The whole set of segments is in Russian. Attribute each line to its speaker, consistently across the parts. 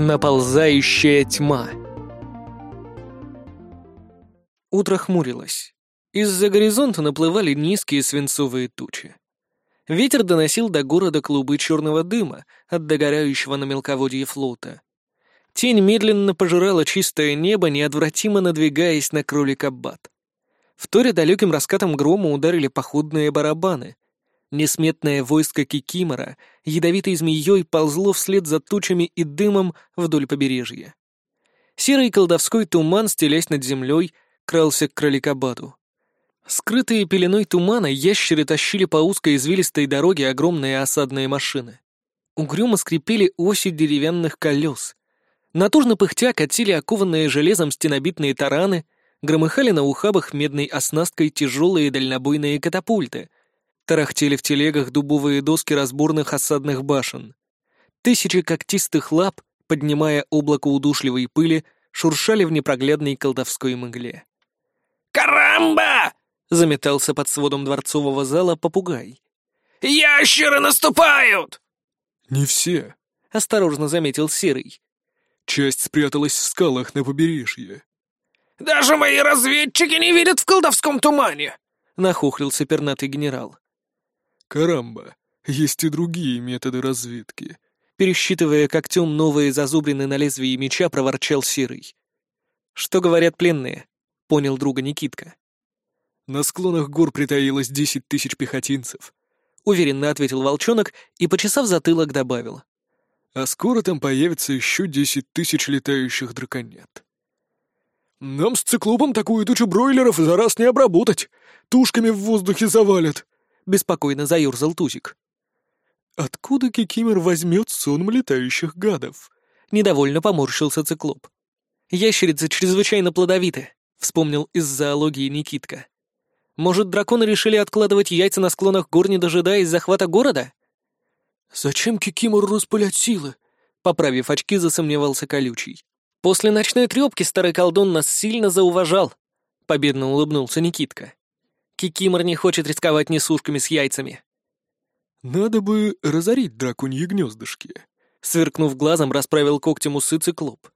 Speaker 1: Наползающая тьма. Утро хмурилось. Из-за горизонта наплывали низкие свинцовые тучи. Ветер доносил до города клубы черного дыма от догорающего на мелководье флота. Тень медленно пожирала чистое небо, неотвратимо надвигаясь на кролика Бат. Вторя далеким раскатом грома ударили походные барабаны. Несметное войско Кикимора ядовитой змеей ползло вслед за тучами и дымом вдоль побережья. Серый колдовской туман, стелясь над землей, крался к кроликобаду. Скрытые пеленой тумана ящеры тащили по узкой извилистой дороге огромные осадные машины. Угрюмо скрипели оси деревянных колес. Натужно пыхтя катили окованные железом стенобитные тараны, громыхали на ухабах медной оснасткой тяжелые дальнобойные катапульты, тарахтели в телегах дубовые доски разборных осадных башен. Тысячи когтистых лап, поднимая облако удушливой пыли, шуршали в непроглядной колдовской мгле.
Speaker 2: «Карамба!»
Speaker 1: — заметался под сводом дворцового зала попугай.
Speaker 2: «Ящеры наступают!»
Speaker 3: «Не все», —
Speaker 1: осторожно заметил Серый.
Speaker 3: «Часть спряталась в скалах на побережье».
Speaker 2: «Даже мои разведчики не видят в колдовском тумане!»
Speaker 1: — нахохлился пернатый генерал.
Speaker 3: «Карамба, есть и другие методы разведки», —
Speaker 1: пересчитывая когтем новые зазубрины на лезвии меча, проворчал Серый. «Что говорят пленные?» — понял друга Никитка.
Speaker 3: На склонах гор притаилось десять тысяч пехотинцев.
Speaker 1: Уверенно ответил волчонок и, почесав затылок, добавил.
Speaker 3: А скоро там появится еще десять тысяч летающих драконят. Нам с циклопом такую тучу бройлеров за раз не обработать. Тушками в воздухе завалят.
Speaker 1: Беспокойно заюрзал Тузик.
Speaker 3: Откуда Кикимер возьмет сон летающих гадов?
Speaker 1: Недовольно поморщился циклоп. Ящерицы чрезвычайно плодовиты, вспомнил из зоологии Никитка. Может, драконы решили откладывать яйца на склонах гор, не дожидаясь захвата города?
Speaker 3: «Зачем Кикимору распылять силы?»
Speaker 1: Поправив очки, засомневался Колючий. «После ночной трёпки старый колдун нас сильно зауважал», — победно улыбнулся Никитка. «Кикимор не хочет рисковать несушками с яйцами».
Speaker 3: «Надо бы разорить драконьи гнездышки», —
Speaker 1: сверкнув глазом, расправил когтем усы циклоп.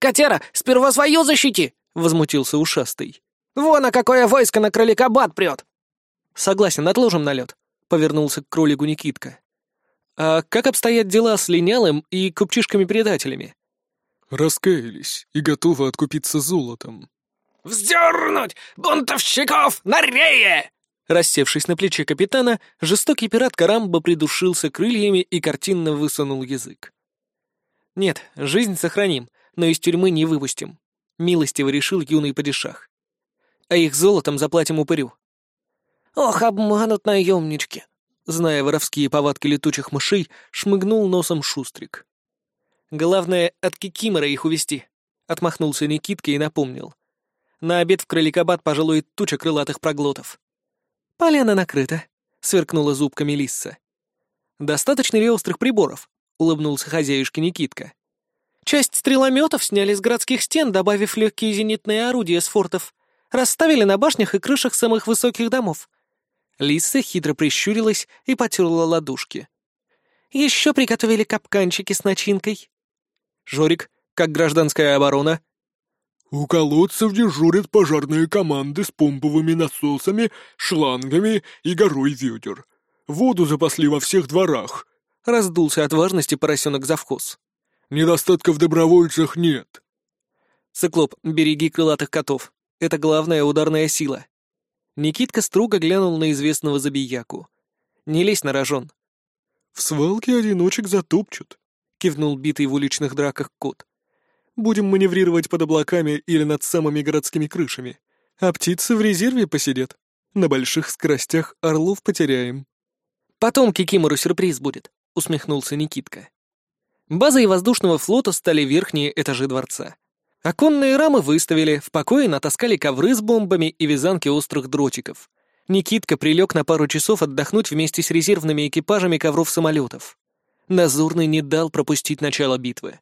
Speaker 2: «Котяра, сперва свое защити!»
Speaker 1: — возмутился ушастый.
Speaker 2: «Вон, а какое войско на кроликобат прет!»
Speaker 1: «Согласен, отложим налет», — повернулся к кролику Никитка. «А как обстоят дела с линялым и купчишками-предателями?»
Speaker 3: «Раскаялись и готовы откупиться золотом».
Speaker 2: «Вздернуть! Бунтовщиков на рее!»
Speaker 1: Рассевшись на плече капитана, жестокий пират Карамба придушился крыльями и картинно высунул язык. «Нет, жизнь сохраним, но из тюрьмы не выпустим», — милостиво решил юный падишах а их золотом заплатим упырю».
Speaker 2: «Ох, обманут наемнички!»
Speaker 1: Зная воровские повадки летучих мышей, шмыгнул носом Шустрик. «Главное, от Кикимора их увести», — отмахнулся Никитка и напомнил. «На обед в кроликобат, пожалуй, туча крылатых проглотов». «Поляна накрыта», — сверкнула зубками Лисса. «Достаточно ли острых приборов?» — улыбнулся хозяюшке Никитка. «Часть стрелометов сняли с городских стен, добавив легкие зенитные орудия с фортов расставили на башнях и крышах самых высоких домов. Лиса хитро прищурилась и потерла ладушки. Еще приготовили капканчики с начинкой. Жорик, как гражданская оборона?
Speaker 3: У колодцев дежурят пожарные команды с помповыми насосами, шлангами и горой ведер. Воду запасли во всех дворах.
Speaker 1: Раздулся от важности поросенок завхоз.
Speaker 3: Недостатка в добровольцах нет.
Speaker 1: Циклоп, береги крылатых котов. Это главная ударная сила. Никитка строго глянул на известного забияку. «Не лезь на рожон».
Speaker 3: «В свалке одиночек затопчут», — кивнул битый в уличных драках кот. «Будем маневрировать под облаками или над самыми городскими крышами, а птицы в резерве посидят. На больших скоростях орлов потеряем».
Speaker 1: «Потом Кикимору сюрприз будет», — усмехнулся Никитка. Базой воздушного флота стали верхние этажи дворца. Оконные рамы выставили, в покое натаскали ковры с бомбами и вязанки острых дротиков. Никитка прилег на пару часов отдохнуть вместе с резервными экипажами ковров самолетов. Назорный не дал пропустить начало битвы.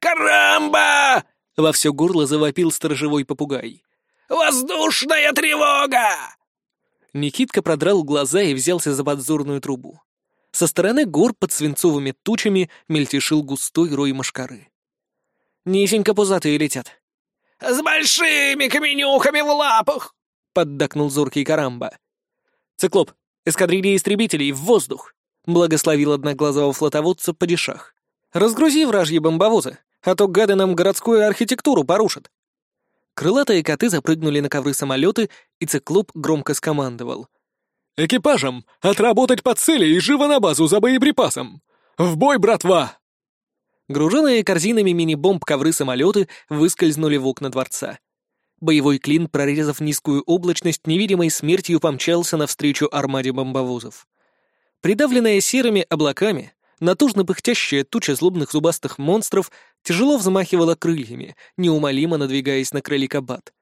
Speaker 2: «Карамба!»
Speaker 1: — во все горло завопил сторожевой попугай.
Speaker 2: «Воздушная тревога!»
Speaker 1: Никитка продрал глаза и взялся за подзорную трубу. Со стороны гор под свинцовыми тучами мельтешил густой рой мошкары. Низенько пузатые летят.
Speaker 2: «С большими каменюхами в лапах!»
Speaker 1: — поддакнул зоркий Карамба. «Циклоп, эскадрилья истребителей, в воздух!» — благословил одноглазого флотоводца падишах. «Разгрузи вражьи бомбовозы, а то гады нам городскую архитектуру порушат». Крылатые коты запрыгнули на ковры самолеты, и циклоп громко скомандовал.
Speaker 3: «Экипажам! Отработать по цели и живо на базу за боеприпасом! В бой, братва!»
Speaker 1: Груженные корзинами мини-бомб ковры-самолеты выскользнули в окна дворца. Боевой клин, прорезав низкую облачность, невидимой смертью помчался навстречу армаде бомбовозов. Придавленная серыми облаками, натужно пыхтящая туча злобных зубастых монстров тяжело взмахивала крыльями, неумолимо надвигаясь на кроликобат.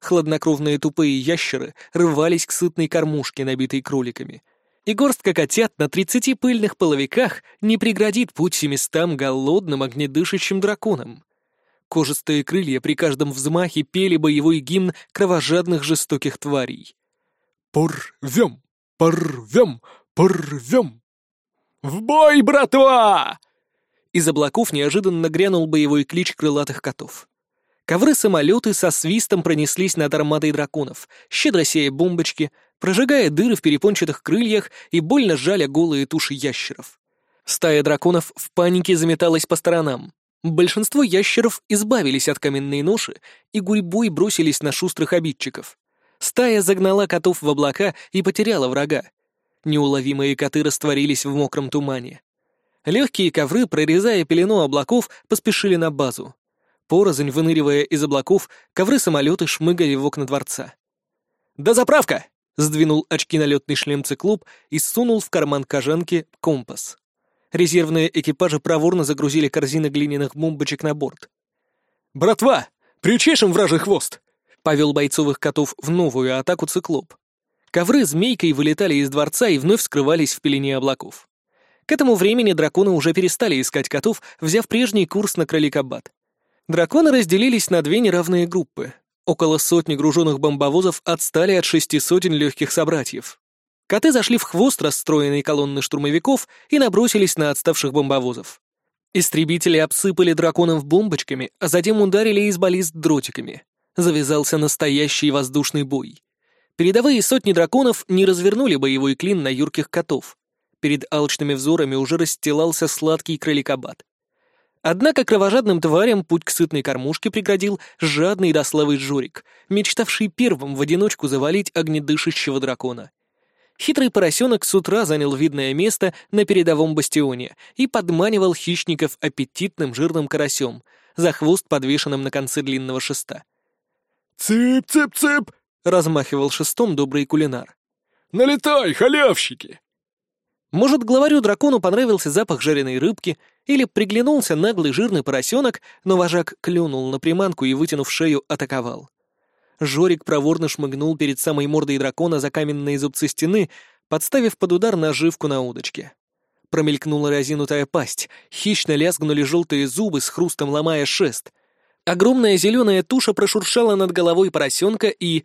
Speaker 1: Хладнокровные тупые ящеры рвались к сытной кормушке, набитой кроликами. И горстка котят на тридцати пыльных половиках не преградит путь семистам голодным огнедышащим драконам. Кожистые крылья при каждом взмахе пели боевой гимн кровожадных жестоких тварей.
Speaker 3: «Порвем! Порвем! Порвем!» «В бой, братва!»
Speaker 1: Из облаков неожиданно грянул боевой клич крылатых котов. Ковры-самолеты со свистом пронеслись над армадой драконов, щедро сея бомбочки, прожигая дыры в перепончатых крыльях и больно жаля голые туши ящеров. Стая драконов в панике заметалась по сторонам. Большинство ящеров избавились от каменной ноши и гурьбой бросились на шустрых обидчиков. Стая загнала котов в облака и потеряла врага. Неуловимые коты растворились в мокром тумане. Легкие ковры, прорезая пелену облаков, поспешили на базу. Порознь, выныривая из облаков, ковры-самолеты шмыгали в окна дворца. «Да заправка!» — сдвинул очки на летный шлем циклоп и сунул в карман кожанки компас. Резервные экипажи проворно загрузили корзины глиняных бомбочек на борт.
Speaker 3: «Братва, причешем вражий хвост!»
Speaker 1: — повел бойцовых котов в новую атаку циклоп. Ковры змейкой вылетали из дворца и вновь скрывались в пелене облаков. К этому времени драконы уже перестали искать котов, взяв прежний курс на кроликобат. Драконы разделились на две неравные группы. Около сотни груженных бомбовозов отстали от шести сотен легких собратьев. Коты зашли в хвост расстроенной колонны штурмовиков и набросились на отставших бомбовозов. Истребители обсыпали драконов бомбочками, а затем ударили из баллист дротиками. Завязался настоящий воздушный бой. Передовые сотни драконов не развернули боевой клин на юрких котов. Перед алчными взорами уже расстилался сладкий кроликобат. Однако кровожадным тварям путь к сытной кормушке преградил жадный до славы Жорик, мечтавший первым в одиночку завалить огнедышащего дракона. Хитрый поросенок с утра занял видное место на передовом бастионе и подманивал хищников аппетитным жирным карасем, за хвост подвешенным на конце длинного шеста.
Speaker 3: «Цып-цып-цып!»
Speaker 1: — размахивал шестом добрый кулинар.
Speaker 3: «Налетай, халявщики!»
Speaker 1: Может, главарю дракону понравился запах жареной рыбки, или приглянулся наглый жирный поросенок, но вожак клюнул на приманку и, вытянув шею, атаковал. Жорик проворно шмыгнул перед самой мордой дракона за каменные зубцы стены, подставив под удар наживку на удочке. Промелькнула разинутая пасть, хищно лязгнули желтые зубы с хрустом ломая шест. Огромная зеленая туша прошуршала над головой поросенка и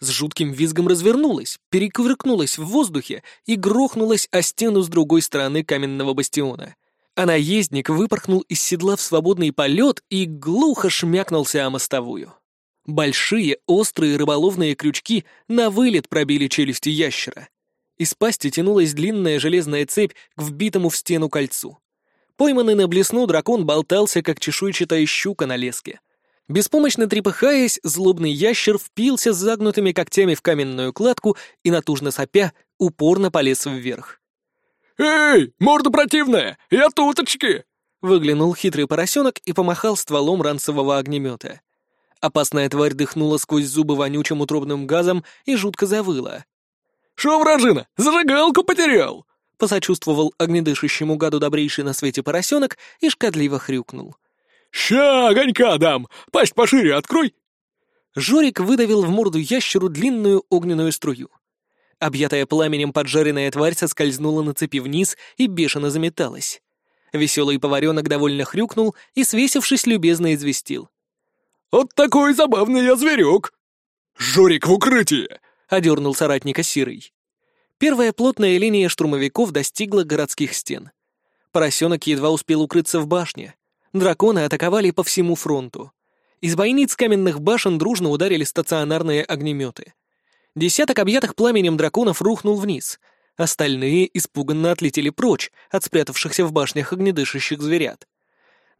Speaker 1: с жутким визгом развернулась, перекувыркнулась в воздухе и грохнулась о стену с другой стороны каменного бастиона. А наездник выпорхнул из седла в свободный полет и глухо шмякнулся о мостовую. Большие, острые рыболовные крючки на вылет пробили челюсти ящера. Из пасти тянулась длинная железная цепь к вбитому в стену кольцу. Пойманный на блесну дракон болтался, как чешуйчатая щука на леске. Беспомощно трепыхаясь, злобный ящер впился с загнутыми когтями в каменную кладку и, натужно сопя, упорно полез вверх.
Speaker 3: «Эй, морда противная! Я туточки!»
Speaker 1: Выглянул хитрый поросенок и помахал стволом ранцевого огнемета. Опасная тварь дыхнула сквозь зубы вонючим утробным газом и жутко завыла.
Speaker 3: «Шо, вражина, зажигалку потерял!»
Speaker 1: Посочувствовал огнедышащему гаду добрейший на свете поросенок и шкодливо хрюкнул.
Speaker 3: «Ща огонька дам! Пасть пошире открой!»
Speaker 1: Жорик выдавил в морду ящеру длинную огненную струю. Объятая пламенем поджаренная тварь соскользнула на цепи вниз и бешено заметалась. Веселый поваренок довольно хрюкнул и, свесившись, любезно известил.
Speaker 3: «Вот такой забавный я зверек!» «Жорик в укрытие!»
Speaker 1: — одернул соратника Сирый. Первая плотная линия штурмовиков достигла городских стен. Поросенок едва успел укрыться в башне. Драконы атаковали по всему фронту. Из бойниц каменных башен дружно ударили стационарные огнеметы. Десяток объятых пламенем драконов рухнул вниз. Остальные испуганно отлетели прочь от спрятавшихся в башнях огнедышащих зверят.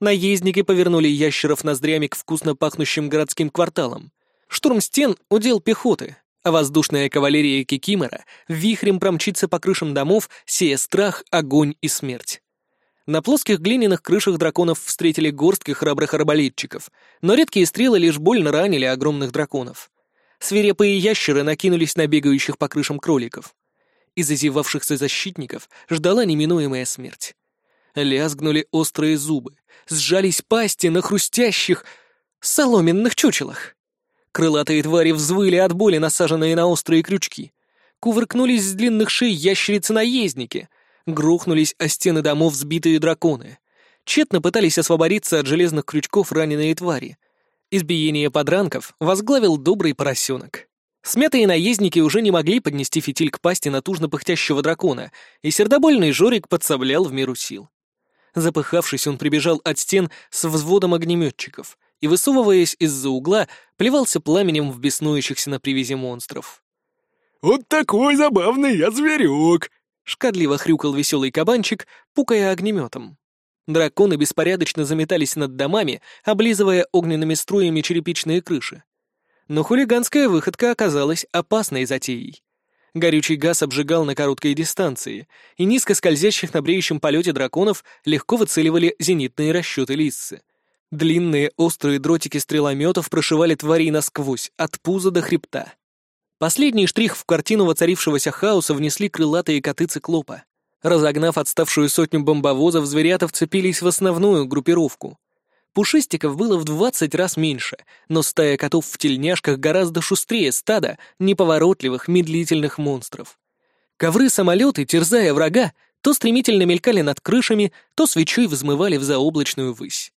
Speaker 1: Наездники повернули ящеров ноздрями к вкусно пахнущим городским кварталам. Штурм стен — удел пехоты, а воздушная кавалерия Кикимора вихрем промчится по крышам домов, сея страх, огонь и смерть. На плоских глиняных крышах драконов встретили горстки храбрых арбалетчиков, но редкие стрелы лишь больно ранили огромных драконов. Свирепые ящеры накинулись на бегающих по крышам кроликов. Из зазевавшихся защитников ждала неминуемая смерть. Лязгнули острые зубы, сжались пасти на хрустящих соломенных чучелах. Крылатые твари взвыли от боли, насаженные на острые крючки. Кувыркнулись с длинных шеи ящерицы-наездники. Грохнулись о стены домов сбитые драконы. Тщетно пытались освободиться от железных крючков раненые твари. Избиение подранков возглавил добрый поросенок. Смятые наездники уже не могли поднести фитиль к пасти натужно пыхтящего дракона, и сердобольный Жорик подсоблял в меру сил. Запыхавшись, он прибежал от стен с взводом огнеметчиков и, высовываясь из-за угла, плевался пламенем в беснующихся на привязи монстров.
Speaker 3: «Вот такой забавный я зверек!»
Speaker 1: — шкадливо хрюкал веселый кабанчик, пукая огнеметом. Драконы беспорядочно заметались над домами, облизывая огненными струями черепичные крыши. Но хулиганская выходка оказалась опасной затеей. Горючий газ обжигал на короткой дистанции, и низко скользящих на бреющем полете драконов легко выцеливали зенитные расчеты лиссы. Длинные острые дротики стрелометов прошивали тварей насквозь, от пуза до хребта. Последний штрих в картину воцарившегося хаоса внесли крылатые коты циклопа. Разогнав отставшую сотню бомбовозов, зверята вцепились в основную группировку. Пушистиков было в двадцать раз меньше, но стая котов в тельняшках гораздо шустрее стада неповоротливых, медлительных монстров. Ковры-самолеты, терзая врага, то стремительно мелькали над крышами, то свечой взмывали в заоблачную высь.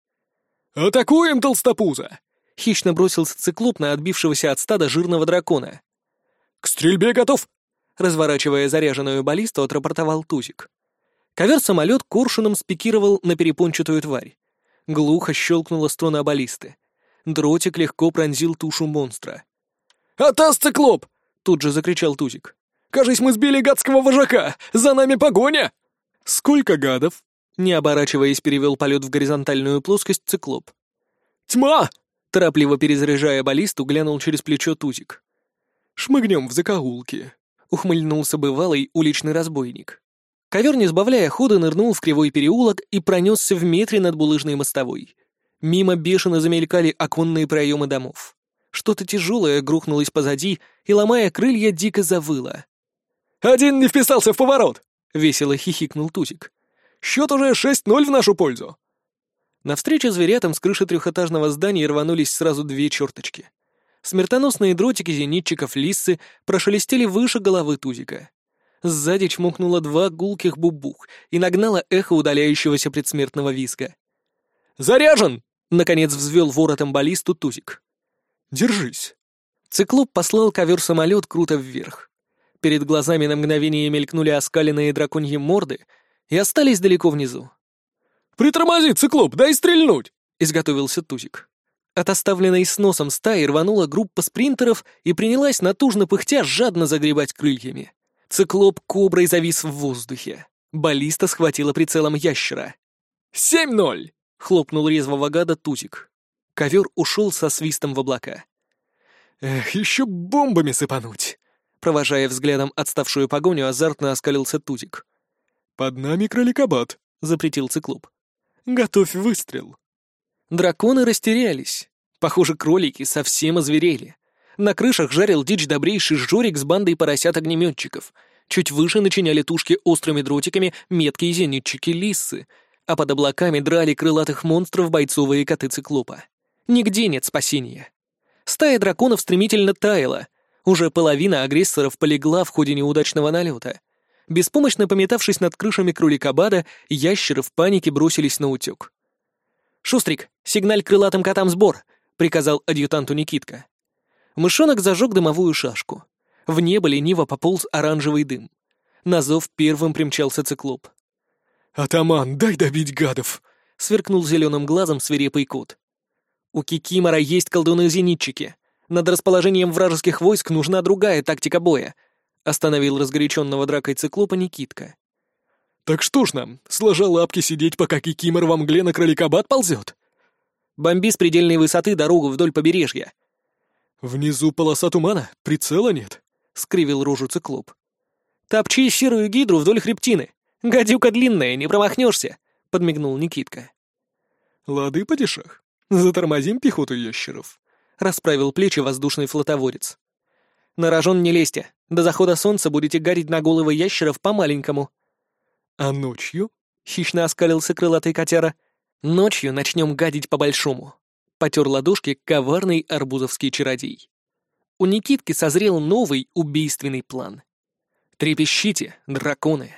Speaker 3: «Атакуем, толстопуза!»
Speaker 1: — хищно бросился циклоп на отбившегося от стада жирного дракона.
Speaker 3: «К стрельбе готов!»
Speaker 1: — разворачивая заряженную баллисту, отрапортовал Тузик. Ковер-самолет коршуном спикировал на перепончатую тварь. Глухо щелкнула строна баллисты. Дротик легко пронзил тушу монстра.
Speaker 3: «Атас, циклоп!»
Speaker 1: — тут же закричал Тузик.
Speaker 3: «Кажись, мы сбили гадского вожака! За нами погоня!» «Сколько гадов?» — не оборачиваясь, перевел полет в горизонтальную плоскость циклоп.
Speaker 1: «Тьма!» — торопливо перезаряжая баллисту, глянул через плечо Тузик.
Speaker 3: «Шмыгнем в закоулки», —
Speaker 1: ухмыльнулся бывалый уличный разбойник. Ковер, не сбавляя хода, нырнул в кривой переулок и пронесся в метре над булыжной мостовой. Мимо бешено замелькали оконные проемы домов. Что-то тяжелое грохнулось позади и, ломая крылья, дико завыло.
Speaker 3: «Один не вписался в поворот!» — весело хихикнул Тузик. «Счет уже 6-0 в нашу пользу!»
Speaker 1: Навстречу зверятам с крыши трехэтажного здания рванулись сразу две черточки. Смертоносные дротики зенитчиков Лиссы прошелестели выше головы Тузика. Сзади чмокнуло два гулких бубух и нагнало эхо удаляющегося предсмертного виска.
Speaker 3: «Заряжен!»
Speaker 1: — наконец взвел воротом баллисту Тузик.
Speaker 3: «Держись!»
Speaker 1: Циклоп послал ковер-самолет круто вверх. Перед глазами на мгновение мелькнули оскаленные драконьи морды и остались далеко внизу.
Speaker 3: «Притормози, циклоп, дай стрельнуть!»
Speaker 1: — изготовился Тузик. От оставленной с носом стаи рванула группа спринтеров и принялась натужно пыхтя жадно загребать крыльями. Циклоп коброй завис в воздухе. Баллиста схватила прицелом ящера.
Speaker 3: «Семь ноль!»
Speaker 1: — хлопнул резвого гада Тузик. Ковер ушел со свистом в облака.
Speaker 3: «Эх, еще бомбами сыпануть!»
Speaker 1: Провожая взглядом отставшую погоню, азартно оскалился Тузик.
Speaker 3: «Под нами кроликобат», — запретил циклоп. «Готовь выстрел».
Speaker 1: Драконы растерялись. Похоже, кролики совсем озверели. На крышах жарил дичь добрейший жорик с бандой поросят-огнеметчиков. Чуть выше начиняли тушки острыми дротиками меткие зенитчики-лисы, а под облаками драли крылатых монстров бойцовые коты циклопа. Нигде нет спасения. Стая драконов стремительно таяла. Уже половина агрессоров полегла в ходе неудачного налета. Беспомощно пометавшись над крышами кроликобада, ящеры в панике бросились на утек. «Шустрик, сигналь крылатым котам сбор!» — приказал адъютанту Никитка. Мышонок зажег дымовую шашку. В небо лениво пополз оранжевый дым. На зов первым примчался циклоп.
Speaker 3: «Атаман, дай добить гадов!»
Speaker 1: — сверкнул зеленым глазом свирепый кот. «У Кикимора есть колдуны-зенитчики. Над расположением вражеских войск нужна другая тактика боя», — остановил разгоряченного дракой циклопа Никитка.
Speaker 3: «Так что ж нам, сложа лапки сидеть, пока Кикимор во мгле на кроликобат ползет?»
Speaker 1: «Бомби с предельной высоты дорогу вдоль побережья».
Speaker 3: «Внизу полоса тумана, прицела нет», — скривил рожу циклоп.
Speaker 1: «Топчи серую гидру вдоль хребтины. Гадюка длинная, не промахнешься», — подмигнул Никитка.
Speaker 3: «Лады, падишах, затормозим пехоту ящеров», — расправил плечи воздушный флотоводец.
Speaker 1: «На рожон не лезьте. До захода солнца будете гадить на головы ящеров по-маленькому».
Speaker 3: «А ночью?»
Speaker 1: — хищно оскалился крылатый котяра. «Ночью начнем гадить по-большому», — потер ладошки коварный арбузовский чародей. У Никитки созрел новый убийственный план. «Трепещите, драконы!»